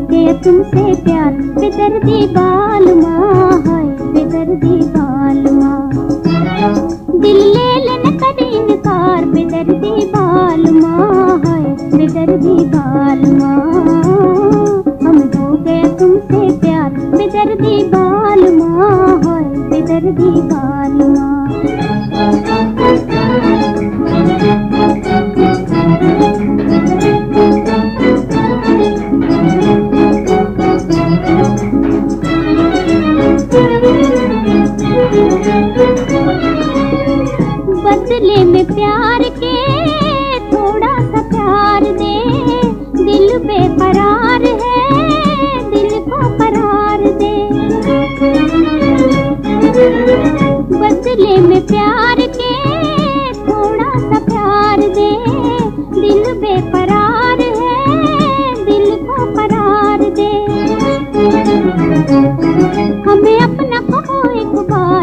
गया तुमसे प्यार। बेदर्दी बाल माँ बेदर्दी बाल माँ। दिल ले लेने कर इनकार, बेदर्दी बाल माँ बेदर्दी बाल माँ। हमें हो गया तुमसे प्यार, बेदर्दी बाल माँ बेदर्दी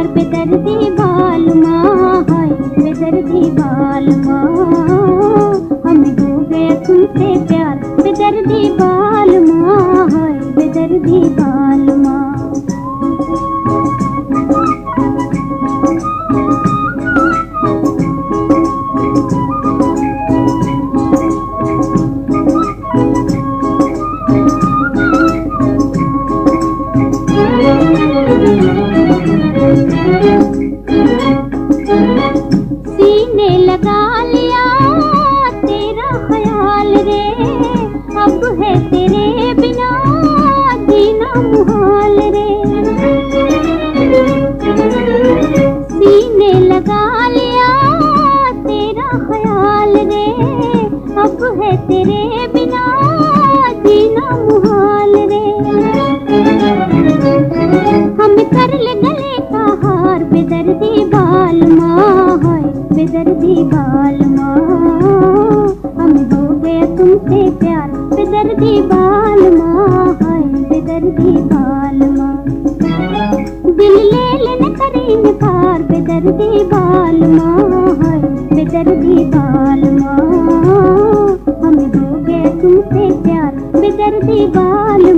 बार बेदर्दी बाल माँ हाय बेदर्दी बाल माँ हम हो गया तुमसे तुमसे प्यार बेदर्दी बाल माँ, हाय बेदर्दी बाल माँ। दिल ले लेने कर पार बेदर्दी बाल माँ, हाय बेदर्दी बाल माँ। हम हो गए तुमसे प्यार, बेदर्दी बाल